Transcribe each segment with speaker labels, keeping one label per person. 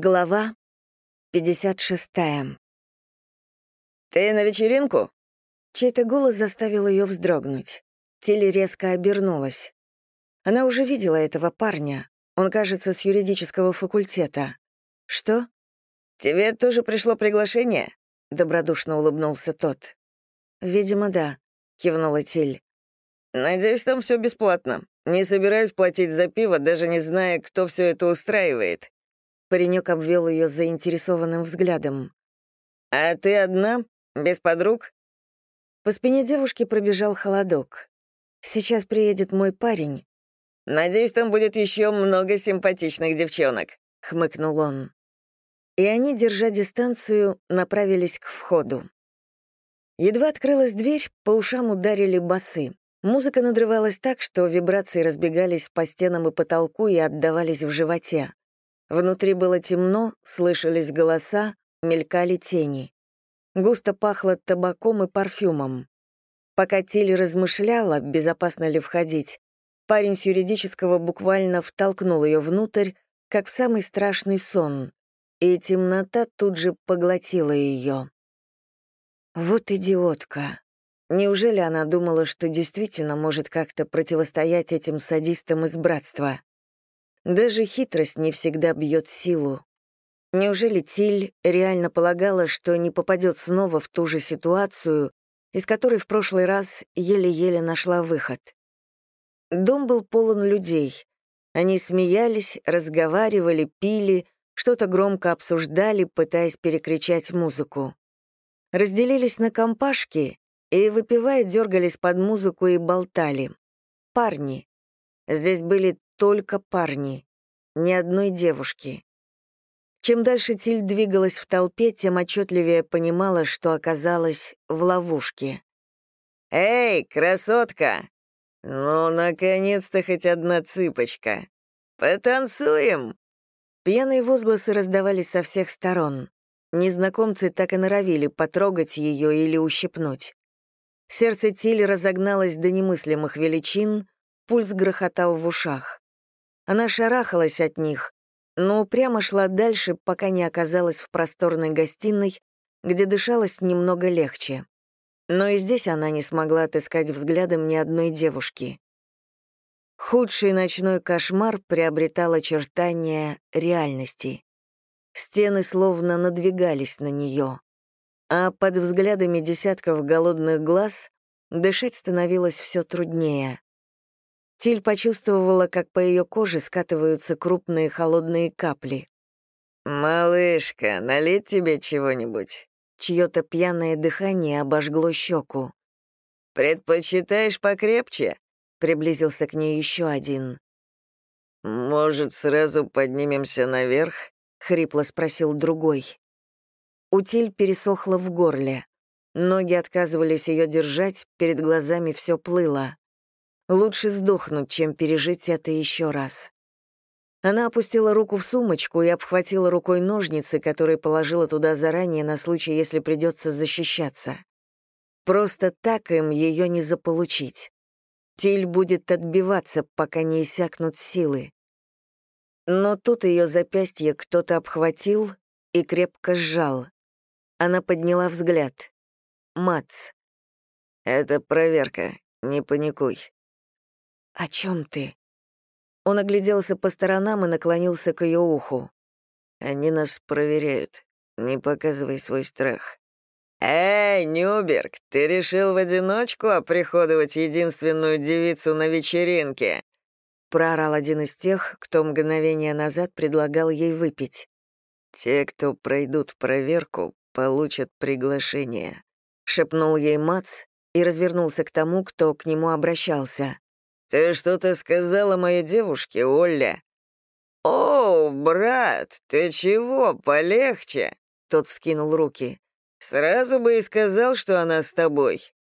Speaker 1: Глава 56.
Speaker 2: «Ты на вечеринку?»
Speaker 1: Чей-то голос заставил ее вздрогнуть. Тилли резко обернулась. Она уже видела этого парня. Он, кажется, с юридического факультета. «Что?»
Speaker 2: «Тебе тоже пришло приглашение?»
Speaker 1: — добродушно улыбнулся тот. «Видимо, да», — кивнула Тиль.
Speaker 2: «Надеюсь, там все бесплатно. Не собираюсь платить за пиво, даже не зная, кто все это устраивает»,
Speaker 1: Паренек обвел ее заинтересованным взглядом.
Speaker 2: «А ты одна? Без подруг?»
Speaker 1: По спине девушки пробежал холодок. «Сейчас приедет мой парень».
Speaker 2: «Надеюсь, там будет еще много симпатичных девчонок», — хмыкнул он.
Speaker 1: И они, держа дистанцию, направились к входу. Едва открылась дверь, по ушам ударили басы. Музыка надрывалась так, что вибрации разбегались по стенам и потолку и отдавались в животе. Внутри было темно, слышались голоса, мелькали тени. Густо пахло табаком и парфюмом. Пока Тиль размышляла, безопасно ли входить, парень с юридического буквально втолкнул ее внутрь, как в самый страшный сон, и темнота тут же поглотила ее. Вот идиотка. Неужели она думала, что действительно может как-то противостоять этим садистам из братства? Даже хитрость не всегда бьет силу. Неужели Тиль реально полагала, что не попадет снова в ту же ситуацию, из которой в прошлый раз еле-еле нашла выход? Дом был полон людей. Они смеялись, разговаривали, пили, что-то громко обсуждали, пытаясь перекричать музыку. Разделились на компашки и, выпивая, дергались под музыку и болтали. Парни. Здесь были только парни, ни одной девушки. Чем дальше Тиль двигалась в толпе, тем отчетливее понимала, что оказалась в ловушке.
Speaker 2: «Эй, красотка! Ну, наконец-то хоть одна цыпочка! Потанцуем!»
Speaker 1: Пьяные возгласы раздавались со всех сторон. Незнакомцы так и норовили потрогать ее или ущипнуть. Сердце Тиль разогналось до немыслимых величин, пульс грохотал в ушах. Она шарахалась от них, но упрямо шла дальше, пока не оказалась в просторной гостиной, где дышалось немного легче. Но и здесь она не смогла отыскать взглядом ни одной девушки. Худший ночной кошмар приобретал очертания реальности. Стены словно надвигались на нее, а под взглядами десятков голодных глаз дышать становилось все труднее. Тиль почувствовала, как по ее коже скатываются крупные холодные капли.
Speaker 2: «Малышка, налить тебе чего-нибудь?»
Speaker 1: Чье-то пьяное дыхание обожгло щеку.
Speaker 2: «Предпочитаешь покрепче?»
Speaker 1: Приблизился к ней еще один.
Speaker 2: «Может, сразу поднимемся наверх?»
Speaker 1: — хрипло спросил другой. Утиль пересохла в горле. Ноги отказывались ее держать, перед глазами все плыло. Лучше сдохнуть, чем пережить это еще раз. Она опустила руку в сумочку и обхватила рукой ножницы, которые положила туда заранее на случай, если придется защищаться. Просто так им ее не заполучить. Тиль будет отбиваться, пока не иссякнут силы. Но тут ее запястье кто-то обхватил и крепко сжал. Она подняла взгляд. Мац.
Speaker 2: «Это проверка, не паникуй»,
Speaker 1: «О чем ты?» Он огляделся по сторонам и наклонился к ее уху.
Speaker 2: «Они нас проверяют. Не показывай свой страх». «Эй, Нюберг, ты решил в одиночку оприходовать единственную девицу на вечеринке?»
Speaker 1: Проорал один из тех, кто мгновение назад предлагал ей выпить.
Speaker 2: «Те, кто пройдут проверку, получат приглашение», —
Speaker 1: шепнул ей Мац и развернулся к тому, кто к нему обращался.
Speaker 2: «Ты что-то сказала моей девушке, Оля?» «О, брат, ты чего, полегче?» Тот вскинул руки. «Сразу бы и сказал, что она с тобой».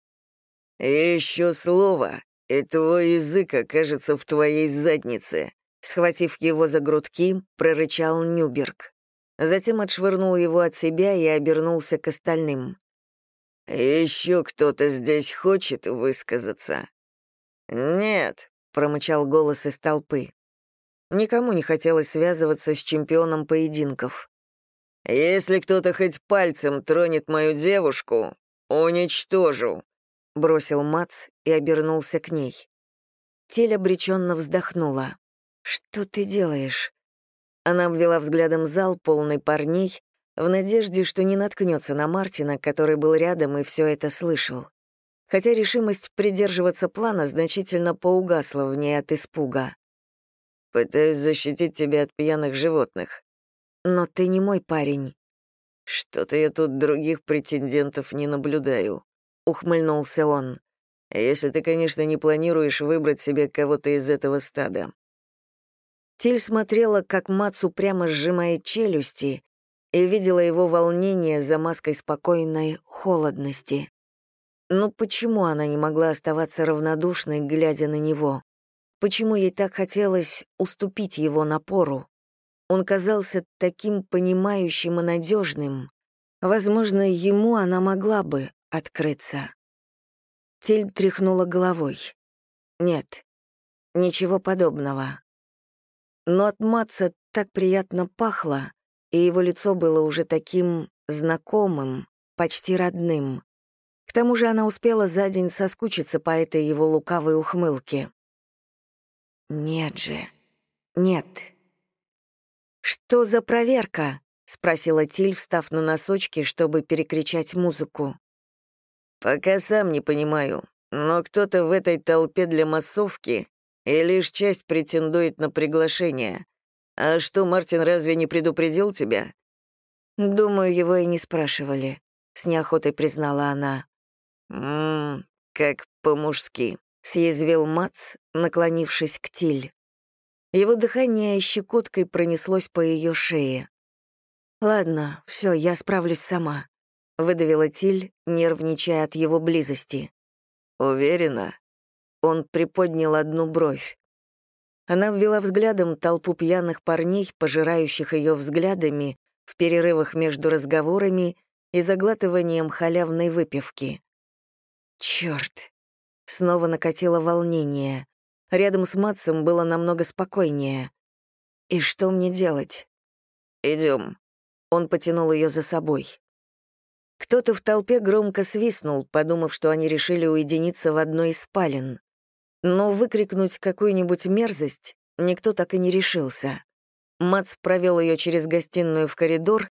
Speaker 2: «Еще слово, и твой язык окажется в твоей заднице»,
Speaker 1: схватив его за грудки, прорычал Нюберг. Затем отшвырнул его от себя и обернулся к остальным.
Speaker 2: «Еще кто-то здесь хочет высказаться?» «Нет», — промычал голос из толпы.
Speaker 1: Никому не хотелось связываться с чемпионом поединков.
Speaker 2: «Если кто-то хоть пальцем тронет мою девушку, уничтожу», — бросил Мац и обернулся к ней.
Speaker 1: Тель обреченно вздохнула. «Что ты делаешь?» Она обвела взглядом зал, полный парней, в надежде, что не наткнется на Мартина, который был рядом и все это слышал. Хотя решимость придерживаться плана значительно поугасла в ней от испуга.
Speaker 2: «Пытаюсь защитить тебя от пьяных животных».
Speaker 1: «Но ты не мой парень».
Speaker 2: «Что-то я тут других претендентов не наблюдаю», — ухмыльнулся он. Если ты, конечно, не планируешь выбрать себе кого-то из этого стада».
Speaker 1: Тиль смотрела, как Мацу прямо сжимает челюсти, и видела его волнение за маской спокойной холодности. Но почему она не могла оставаться равнодушной, глядя на него? Почему ей так хотелось уступить его напору? Он казался таким понимающим и надежным. Возможно, ему она могла бы открыться. Тиль тряхнула головой. Нет, ничего подобного. Но от Матца так приятно пахло, и его лицо было уже таким знакомым, почти родным. К тому же она успела за день соскучиться по этой его лукавой ухмылке. «Нет же, нет». «Что за проверка?» — спросила Тиль, встав на носочки, чтобы перекричать музыку.
Speaker 2: Пока сам не понимаю, но кто-то в этой толпе для массовки, и лишь часть претендует на приглашение. А что, Мартин разве не предупредил тебя?
Speaker 1: Думаю, его и не спрашивали, с неохотой признала она.
Speaker 2: Мм, как по-мужски,
Speaker 1: съязвил Мац, наклонившись к Тиль. Его дыхание щекоткой пронеслось по ее шее. «Ладно, все, я справлюсь сама. — выдавила Тиль, нервничая от его близости.
Speaker 2: «Уверена?»
Speaker 1: Он приподнял одну бровь. Она ввела взглядом толпу пьяных парней, пожирающих ее взглядами, в перерывах между разговорами и заглатыванием халявной выпивки. Черт! Снова накатило волнение. Рядом с Матсом было намного спокойнее. И что мне делать?
Speaker 2: Идем.
Speaker 1: Он потянул ее за собой. Кто-то в толпе громко свистнул, подумав, что они решили уединиться в одной из спален. Но выкрикнуть какую-нибудь мерзость никто так и не решился. Мац провел ее через гостиную в коридор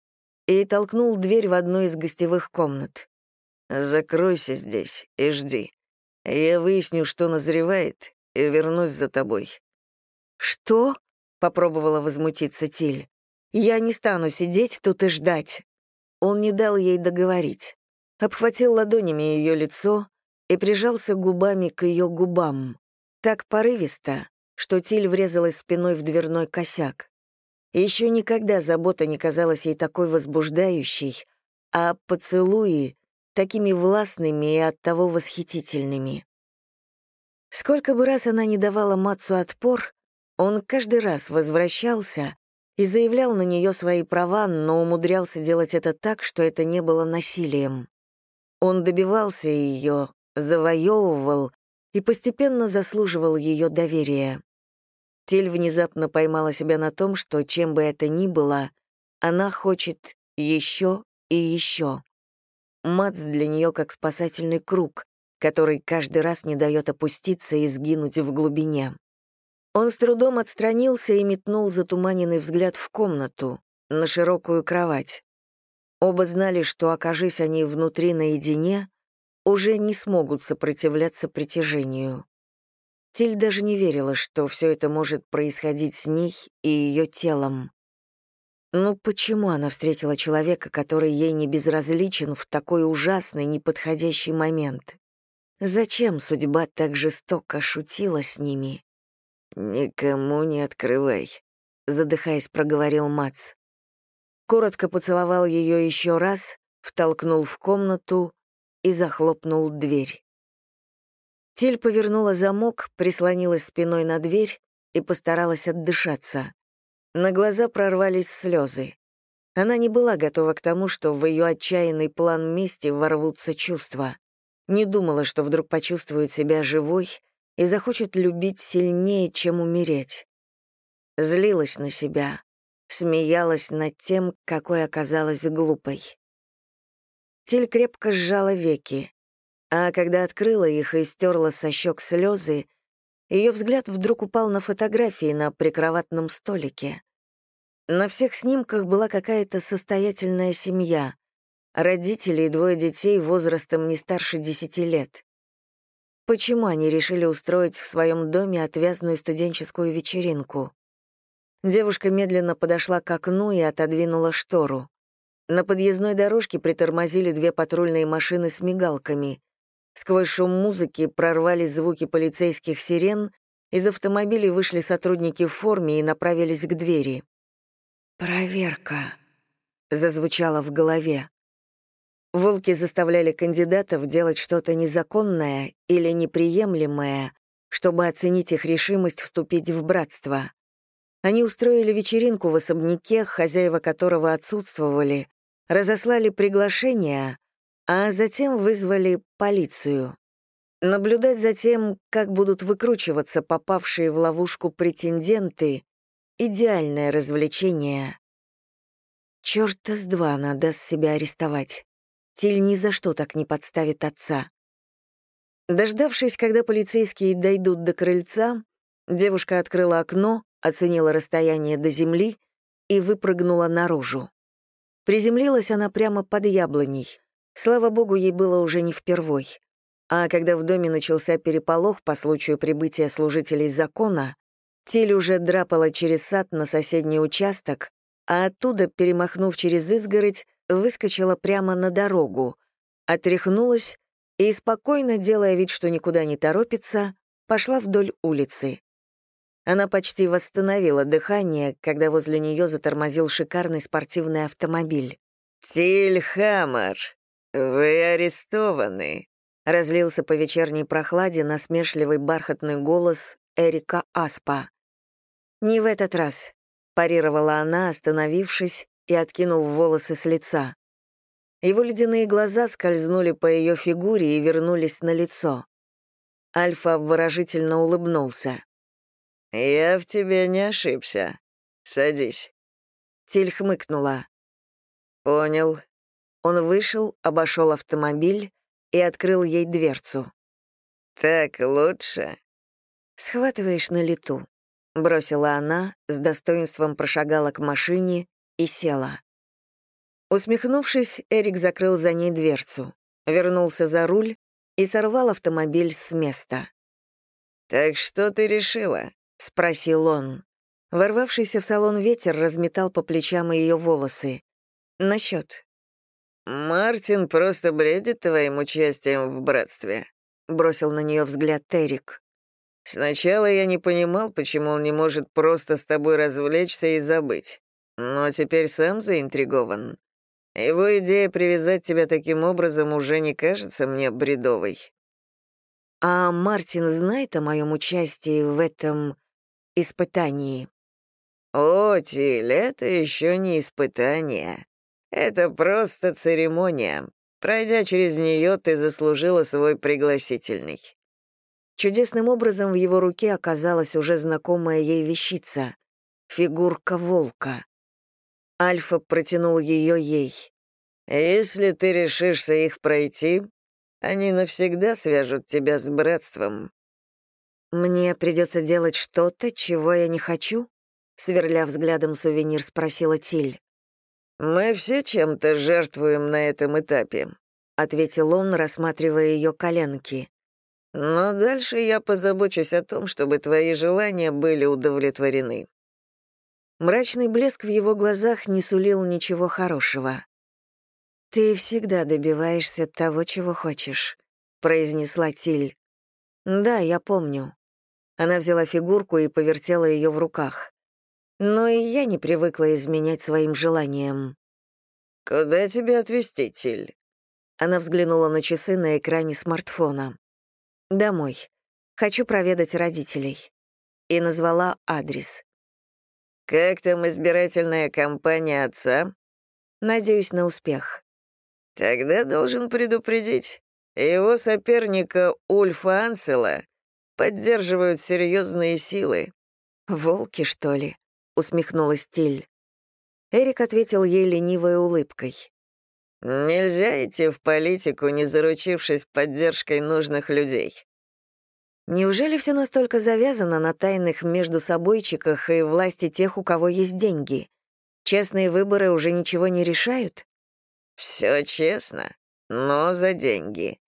Speaker 1: и толкнул дверь в одну из гостевых комнат.
Speaker 2: «Закройся здесь и жди. Я выясню, что назревает, и вернусь за тобой».
Speaker 1: «Что?» — попробовала возмутиться Тиль. «Я не стану сидеть тут и ждать». Он не дал ей договорить. Обхватил ладонями ее лицо и прижался губами к ее губам. Так порывисто, что Тиль врезалась спиной в дверной косяк. Еще никогда забота не казалась ей такой возбуждающей, а поцелуи — такими властными и оттого восхитительными. Сколько бы раз она не давала Мацу отпор, он каждый раз возвращался и заявлял на нее свои права, но умудрялся делать это так, что это не было насилием. Он добивался ее, завоевывал и постепенно заслуживал ее доверия. Тель внезапно поймала себя на том, что чем бы это ни было, она хочет еще и еще. Мац для нее как спасательный круг, который каждый раз не дает опуститься и сгинуть в глубине. Он с трудом отстранился и метнул затуманенный взгляд в комнату, на широкую кровать. Оба знали, что, окажись они внутри наедине, уже не смогут сопротивляться притяжению. Тиль даже не верила, что все это может происходить с ней и ее телом. Ну почему она встретила человека, который ей не безразличен в такой ужасный, неподходящий момент? Зачем судьба так жестоко шутила с ними?
Speaker 2: «Никому не открывай», —
Speaker 1: задыхаясь, проговорил Мац. Коротко поцеловал ее еще раз, втолкнул в комнату и захлопнул дверь. Тиль повернула замок, прислонилась спиной на дверь и постаралась отдышаться. На глаза прорвались слезы. Она не была готова к тому, что в ее отчаянный план мести ворвутся чувства. Не думала, что вдруг почувствует себя живой и захочет любить сильнее, чем умереть. злилась на себя, смеялась над тем, какой оказалась глупой. Тиль крепко сжала веки, а когда открыла их и стерла со щек слезы, ее взгляд вдруг упал на фотографии на прикроватном столике. На всех снимках была какая-то состоятельная семья, родители и двое детей возрастом не старше десяти лет. Почему они решили устроить в своем доме отвязную студенческую вечеринку? Девушка медленно подошла к окну и отодвинула штору. На подъездной дорожке притормозили две патрульные машины с мигалками. Сквозь шум музыки прорвались звуки полицейских сирен, из автомобилей вышли сотрудники в форме и направились к двери. «Проверка», — зазвучало в голове. Волки заставляли кандидатов делать что-то незаконное или неприемлемое, чтобы оценить их решимость вступить в братство. Они устроили вечеринку в особняке, хозяева которого отсутствовали, разослали приглашения, а затем вызвали полицию. Наблюдать за тем, как будут выкручиваться попавшие в ловушку претенденты, идеальное развлечение. Чёрта с два даст себя арестовать. Тиль ни за что так не подставит отца. Дождавшись, когда полицейские дойдут до крыльца, девушка открыла окно, оценила расстояние до земли и выпрыгнула наружу. Приземлилась она прямо под яблоней. Слава богу, ей было уже не впервой. А когда в доме начался переполох по случаю прибытия служителей закона, Тиль уже драпала через сад на соседний участок, а оттуда, перемахнув через изгородь, выскочила прямо на дорогу, отряхнулась и, спокойно делая вид, что никуда не торопится, пошла вдоль улицы. Она почти восстановила дыхание, когда возле нее затормозил шикарный спортивный автомобиль.
Speaker 2: «Тиль Хаммер, вы арестованы», — разлился по вечерней прохладе насмешливый бархатный голос Эрика Аспа.
Speaker 1: «Не в этот раз», — парировала она, остановившись и откинув волосы с лица. Его ледяные глаза скользнули по ее фигуре и вернулись на лицо. Альфа выражительно улыбнулся.
Speaker 2: «Я в тебе не ошибся. Садись».
Speaker 1: Тиль хмыкнула.
Speaker 2: «Понял».
Speaker 1: Он вышел, обошел автомобиль и открыл ей дверцу.
Speaker 2: «Так лучше?»
Speaker 1: «Схватываешь на лету», — бросила она, с достоинством прошагала к машине и села. Усмехнувшись, Эрик закрыл за ней дверцу, вернулся за руль и сорвал автомобиль с места.
Speaker 2: «Так что ты решила?»
Speaker 1: — спросил он. Ворвавшийся в салон ветер разметал по плечам ее волосы. «Насчет».
Speaker 2: «Мартин просто бредит твоим участием в братстве», — бросил на нее взгляд Эрик. Сначала я не понимал, почему он не может просто с тобой развлечься и забыть. Но теперь сам заинтригован. Его идея привязать тебя таким образом уже не кажется мне бредовой.
Speaker 1: А Мартин знает о моем участии в этом испытании?
Speaker 2: О, Тиль, это еще не испытание. Это просто церемония. Пройдя через нее, ты заслужила свой пригласительный.
Speaker 1: Чудесным образом в его руке оказалась уже знакомая ей вещица — фигурка волка. Альфа протянул ее ей.
Speaker 2: «Если ты решишься их пройти, они навсегда свяжут тебя с братством».
Speaker 1: «Мне придется делать что-то, чего я не хочу?» Сверля взглядом сувенир, спросила Тиль.
Speaker 2: «Мы все чем-то жертвуем на этом этапе», — ответил он, рассматривая ее коленки. Но дальше я позабочусь о том, чтобы твои желания были удовлетворены».
Speaker 1: Мрачный блеск в его глазах не сулил ничего хорошего. «Ты всегда добиваешься того, чего хочешь», — произнесла Тиль. «Да, я помню». Она взяла фигурку и повертела ее в руках. Но и я не привыкла изменять своим желаниям.
Speaker 2: «Куда тебя отвезти, Тиль?»
Speaker 1: Она взглянула на часы на экране смартфона. «Домой. Хочу проведать родителей». И назвала адрес.
Speaker 2: «Как там избирательная кампания отца?»
Speaker 1: «Надеюсь на успех».
Speaker 2: «Тогда должен предупредить. Его соперника Ульфа Ансела поддерживают серьезные силы».
Speaker 1: «Волки, что ли?» Усмехнулась Тиль. Эрик ответил ей ленивой улыбкой.
Speaker 2: «Нельзя идти в политику, не заручившись поддержкой нужных людей».
Speaker 1: Неужели все настолько завязано на тайных междусобойчиках и власти тех, у кого есть деньги? Честные выборы уже ничего не решают?
Speaker 2: Все честно, но за деньги.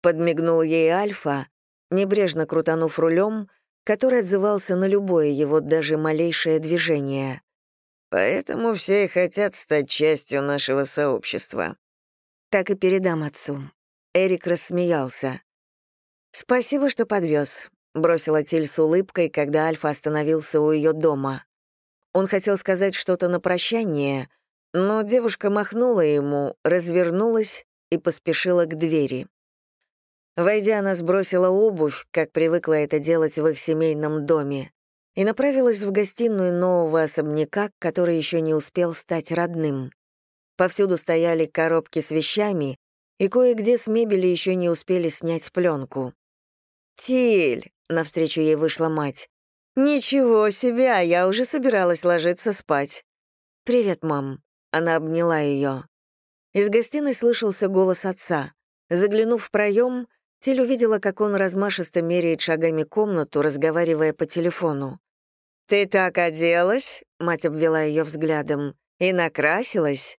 Speaker 1: Подмигнул ей Альфа, небрежно крутанув рулем, который отзывался на любое его даже малейшее движение.
Speaker 2: Поэтому все и хотят стать частью нашего сообщества.
Speaker 1: Так и передам отцу. Эрик рассмеялся. «Спасибо, что подвез», — бросила Тиль с улыбкой, когда Альфа остановился у ее дома. Он хотел сказать что-то на прощание, но девушка махнула ему, развернулась и поспешила к двери. Войдя, она сбросила обувь, как привыкла это делать в их семейном доме и направилась в гостиную нового особняка, который еще не успел стать родным. Повсюду стояли коробки с вещами, и кое-где с мебели еще не успели снять пленку. «Тиль!» — навстречу ей вышла мать. «Ничего себе, я уже собиралась ложиться спать». «Привет, мам». Она обняла ее. Из гостиной слышался голос отца. Заглянув в проем, Тиль увидела, как он размашисто меряет шагами комнату, разговаривая по телефону. «Ты так оделась?» — мать обвела ее взглядом. «И накрасилась?»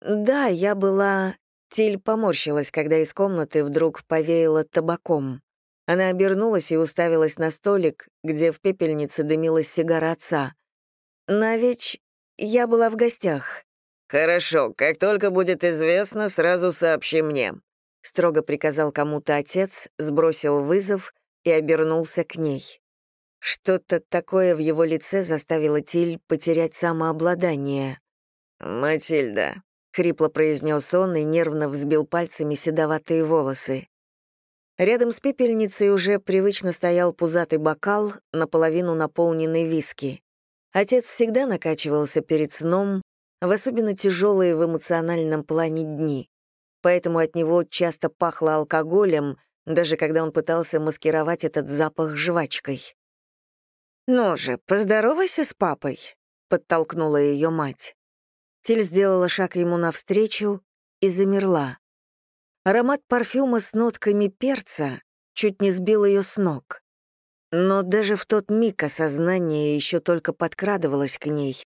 Speaker 1: «Да, я была...» Тиль поморщилась, когда из комнаты вдруг повеяло табаком. Она обернулась и уставилась на столик, где в пепельнице дымилась сигара отца. «Навеч, я была в гостях».
Speaker 2: «Хорошо, как только будет известно, сразу сообщи мне»,
Speaker 1: строго приказал кому-то отец, сбросил вызов и обернулся к ней. Что-то такое в его лице заставило Тиль потерять самообладание.
Speaker 2: «Матильда», —
Speaker 1: хрипло произнес он и нервно взбил пальцами седоватые волосы. Рядом с пепельницей уже привычно стоял пузатый бокал, наполовину наполненный виски. Отец всегда накачивался перед сном, в особенно тяжелые в эмоциональном плане дни поэтому от него часто пахло алкоголем, даже когда он пытался маскировать этот запах жвачкой. «Ну же, поздоровайся с папой», — подтолкнула ее мать. Тиль сделала шаг ему навстречу и замерла. Аромат парфюма с нотками перца чуть не сбил ее с ног. Но даже в тот миг осознание еще только подкрадывалось к ней.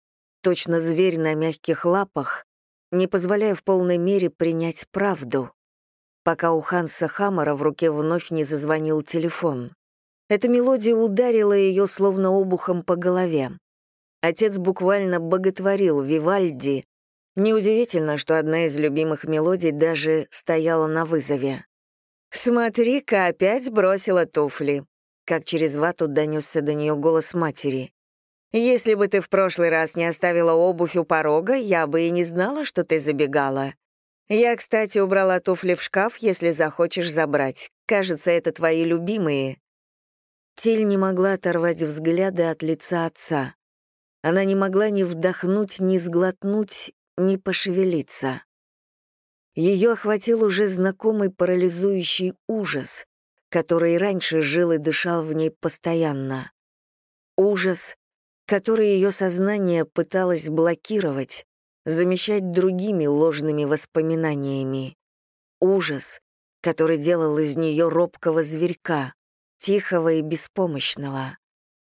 Speaker 1: Точно зверь на мягких лапах, не позволяя в полной мере принять правду, пока у Ханса Хаммера в руке вновь не зазвонил телефон. Эта мелодия ударила ее словно обухом по голове. Отец буквально боготворил Вивальди. Неудивительно, что одна из любимых мелодий даже стояла на вызове. «Смотри-ка, опять бросила туфли», как через вату донесся до нее голос матери. Если бы ты в прошлый раз не оставила обувь у порога, я бы и не знала, что ты забегала. Я, кстати, убрала туфли в шкаф, если захочешь забрать. Кажется, это твои любимые». Тиль не могла оторвать взгляда от лица отца. Она не могла ни вдохнуть, ни сглотнуть, ни пошевелиться. Ее охватил уже знакомый парализующий ужас, который раньше жил и дышал в ней постоянно. Ужас, который ее сознание пыталось блокировать, замещать другими ложными воспоминаниями. Ужас, который делал из нее робкого зверька, тихого и беспомощного,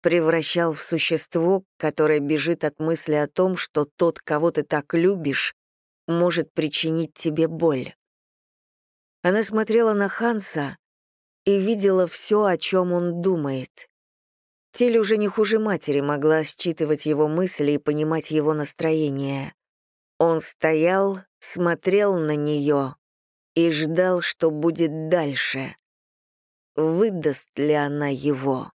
Speaker 1: превращал в существо, которое бежит от мысли о том, что тот, кого ты так любишь, может причинить тебе боль. Она смотрела на Ханса и видела все, о чем он думает. Тиль уже не хуже матери могла считывать его мысли и понимать его настроение. Он стоял, смотрел на нее и ждал, что будет дальше. Выдаст ли она его?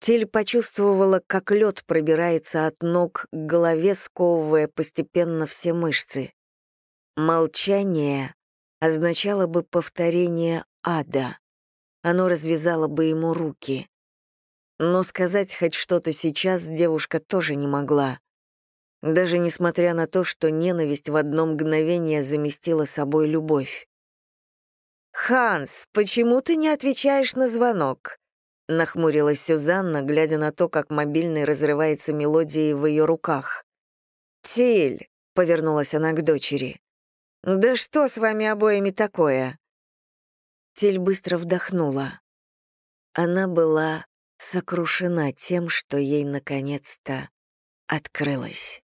Speaker 1: Тиль почувствовала, как лед пробирается от ног к голове, сковывая постепенно все мышцы. Молчание означало бы повторение ада. Оно развязало бы ему руки. Но сказать хоть что-то сейчас девушка тоже не могла. Даже несмотря на то, что ненависть в одно мгновение заместила собой любовь. «Ханс, почему ты не отвечаешь на звонок?» — нахмурилась Сюзанна, глядя на то, как мобильный разрывается мелодией в ее руках. «Тиль», — повернулась она к дочери, — «да что с вами обоими такое?» Тиль быстро вдохнула. Она была сокрушена тем, что ей наконец-то открылось.